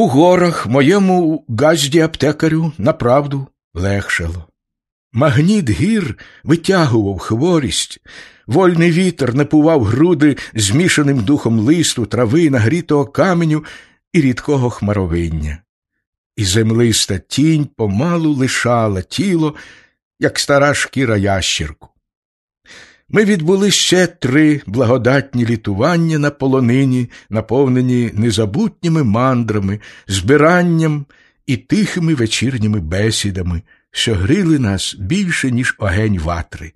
У горах моєму газді аптекарю направду легшало. Магніт гір витягував хворість, вольний вітер напував груди змішаним духом листу, трави, нагрітого каменю і рідкого хмаровиння. І землиста тінь помалу лишала тіло, як стара шкіра ящірку. Ми відбули ще три благодатні літування на полонині, наповнені незабутніми мандрами, збиранням і тихими вечірніми бесідами, що грили нас більше, ніж огень ватри.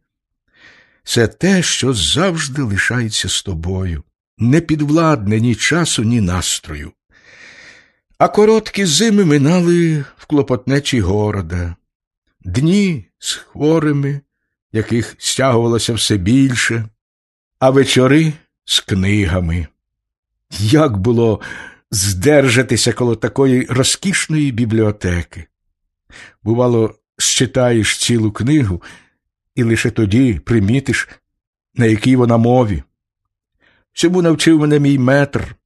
Це те, що завжди лишається з тобою, не підвладне ні часу, ні настрою. А короткі зими минали в клопотнечі города, дні з хворими яких стягувалося все більше, а вечори з книгами. Як було здержатися коло такої розкішної бібліотеки? Бувало, считаєш цілу книгу і лише тоді примітиш, на якій вона мові. Цьому навчив мене мій метр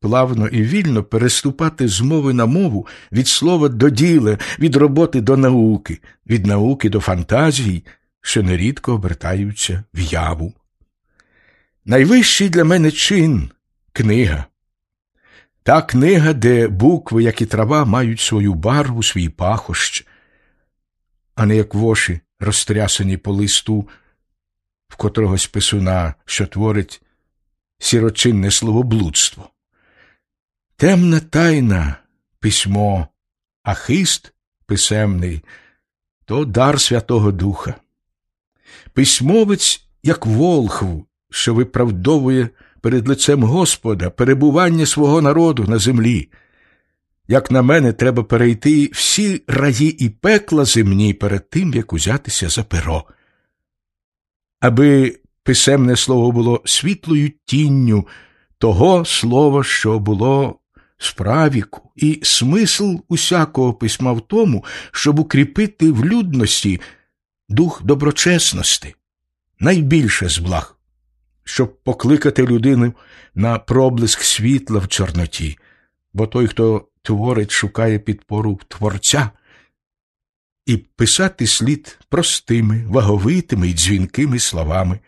плавно і вільно переступати з мови на мову від слова до діла, від роботи до науки, від науки до фантазії що нерідко обертаються в яву. Найвищий для мене чин книга. Та книга, де букви, як і трава, мають свою барву, свій пахощ, а не як воші, розтрясані по листу, в котрогось писуна, що творить сірочинне словоблудство. Темна тайна письмо, а хист писемний то дар Святого Духа. Письмовець, як волхв, що виправдовує перед лицем Господа перебування свого народу на землі. Як на мене, треба перейти всі раї і пекла земні перед тим, як узятися за перо. Аби писемне слово було світлою тінню того слова, що було справіку, і смисл усякого письма в тому, щоб укріпити в людності дух доброчесності, найбільше з благ, щоб покликати людину на проблиск світла в Чорноті, бо той, хто творить, шукає підпору Творця, і писати слід простими, ваговитими й дзвінкими словами,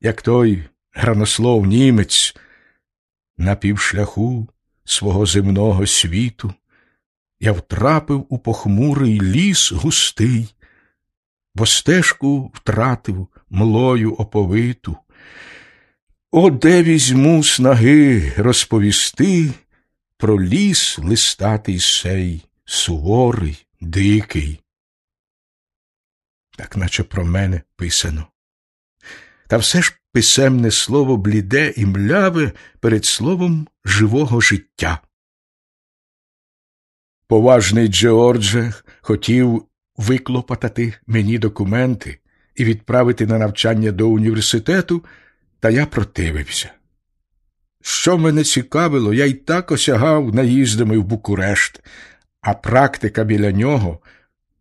як той гранослов німець на півшляху свого земного світу. Я втрапив у похмурий ліс густий, бо стежку втратив млою оповиту. О, де візьму снаги розповісти про ліс листатий сей, суворий, дикий. Так наче про мене писано. Та все ж писемне слово бліде і мляве перед словом живого життя. Поважний Джордже хотів виклопотати мені документи і відправити на навчання до університету, та я противився. Що мене цікавило, я й так осягав наїздами в Букурешт, а практика біля нього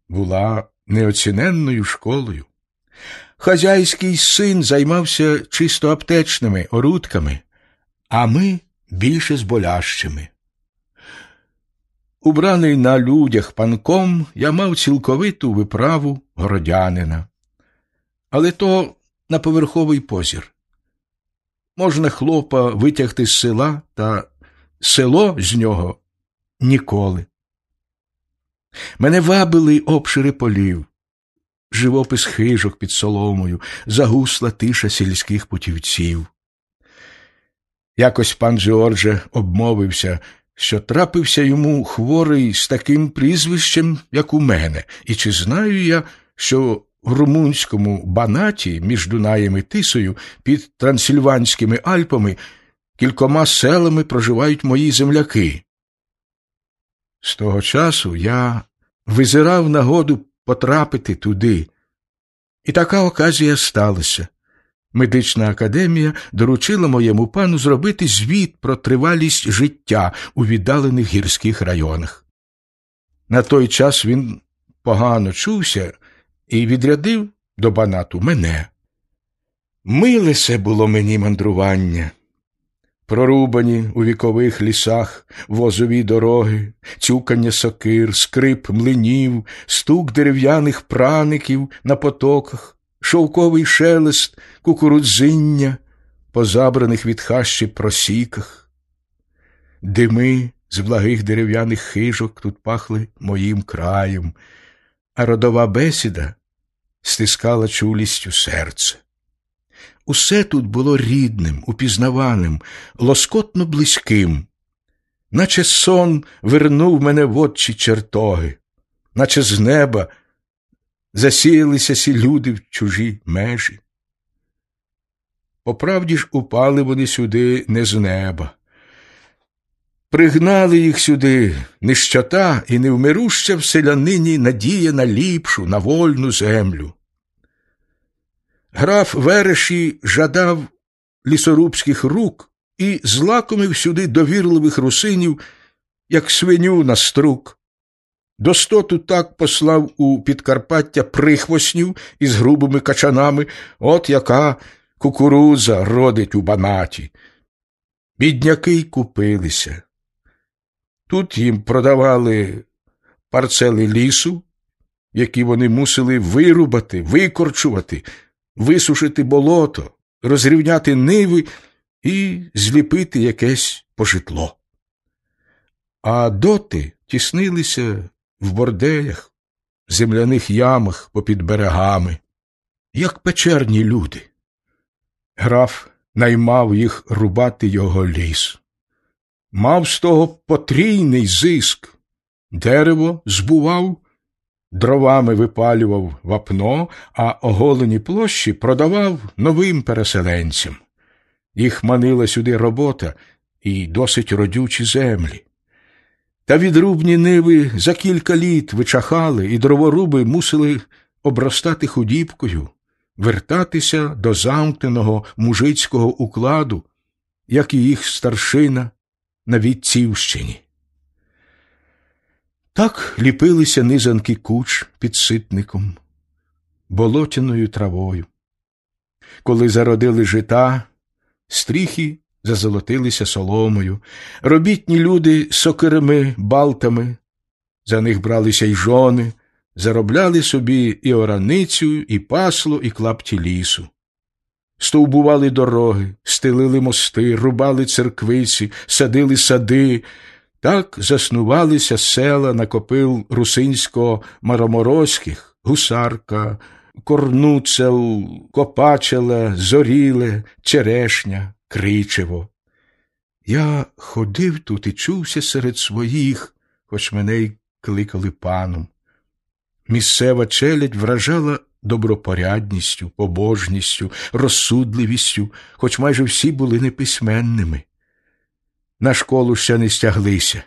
була неоціненною школою. Хазяйський син займався чисто аптечними орудками, а ми більше з болящими. Убраний на людях панком, я мав цілковиту виправу городянина. Але то на поверховий позір. Можна хлопа витягти з села, та село з нього ніколи. Мене вабили обшири полів, живопис хижок під соломою, загусла тиша сільських путівців. Якось пан Джордже обмовився, що трапився йому хворий з таким прізвищем, як у мене, і чи знаю я, що в румунському банаті між Дунаєм і Тисою під Трансильванськими Альпами кількома селами проживають мої земляки. З того часу я визирав нагоду потрапити туди, і така оказія сталася. Медична академія доручила моєму пану зробити звіт про тривалість життя у віддалених гірських районах. На той час він погано чувся і відрядив до банату мене. Миле се було мені мандрування. прорубані у вікових лісах возові дороги, цюкання сокир, скрип млинів, стук дерев'яних праників на потоках, шовковий шелест, кукурудзиння по забраних від хащі просіках. Дими з благих дерев'яних хижок тут пахли моїм краєм, а родова бесіда стискала чулістю серце. Усе тут було рідним, упізнаваним, лоскотно близьким, наче сон вернув мене в отчі чертоги, наче з неба засіялися сі люди в чужі межі. По правді ж упали вони сюди не з неба. Пригнали їх сюди нищота і невмируща в селянині надія на ліпшу, на вольну землю. Граф Вереші жадав лісорубських рук і злакомив сюди довірливих русинів, як свиню на струк. Достоту так послав у Підкарпаття прихвоснів із грубими качанами, от яка кукуруза родить у банаті. Бідняки й купилися. Тут їм продавали парцели лісу, які вони мусили вирубати, викорчувати, висушити болото, розрівняти ниви і зліпити якесь пожитло. А доти тіснилися в борделях, земляних ямах попід берегами, як печерні люди. Граф наймав їх рубати його ліс. Мав з того потрійний зиск, дерево збував, дровами випалював вапно, а оголені площі продавав новим переселенцям. Їх манила сюди робота і досить родючі землі. Та відрубні ниви за кілька літ вичахали, і дроворуби мусили обростати худібкою, вертатися до замкненого мужицького укладу, як і їх старшина на Вітцівщині. Так ліпилися низанки куч під ситником, болотяною травою. Коли зародили жита, стріхи зазолотилися соломою, робітні люди сокирими балтами, за них бралися й жони, заробляли собі і ораницю, і пасло, і клапті лісу. Стовбували дороги, стелили мости, рубали церквиці, садили сади, так заснувалися села на копил русинсько-мароморозьких, гусарка, корнуцел, копачела, зоріле, черешня, кричево. Я ходив тут і чувся серед своїх, хоч мене й кликали паном. Місцева челядь вражала добропорядністю, побожністю, розсудливістю, хоч майже всі були неписьменними. На школу ще не стяглися,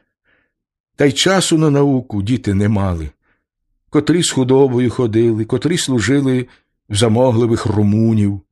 та й часу на науку діти не мали. Котрі з худобою ходили, котрі служили в замогливих румунів,